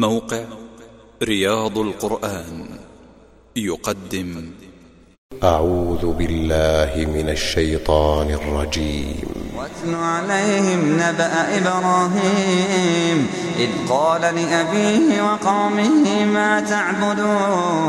موقع رياض القرآن يقدم. أعوذ بالله من الشيطان الرجيم. واتل عليهم نبأ إبراهيم إذ قال لأبيه وقومه ما تعبدون.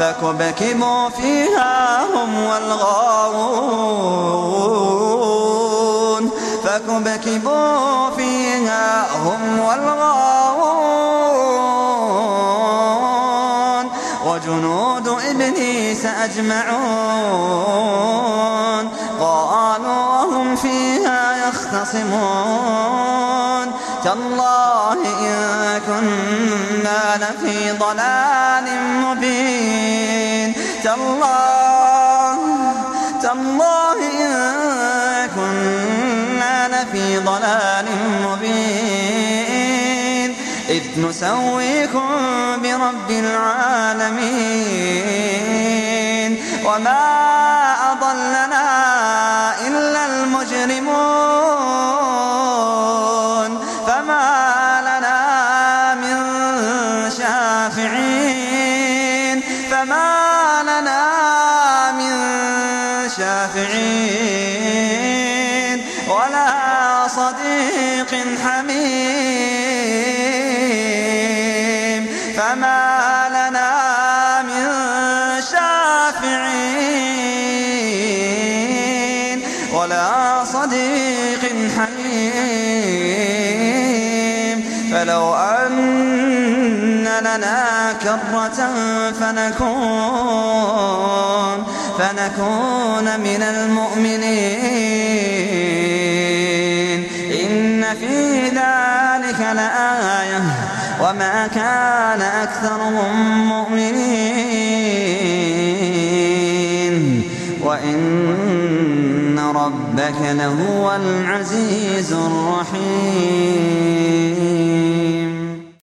فكبكبوا فيها هم والغاوون. فكبكبوا فيها هم والغاوون. وجنود إبليس أجمعون. قالوا وهم فيها يختصمون. تالله كنا لفي ضلال مبين. تالله تالله إن كنا لفي ضلال مبين. إذ نسويكم برب العالمين. وما أضلنا إلا المجرمون. شافعين. فما لنا من شافعين ولا صديق حميم. فما لنا من شافعين ولا صديق حميم. فلو أن لنا كرة فنكون فنكون من المؤمنين. إن في ذلك لآية وما كان أكثرهم مؤمنين. وإن ربك لهو العزيز الرحيم.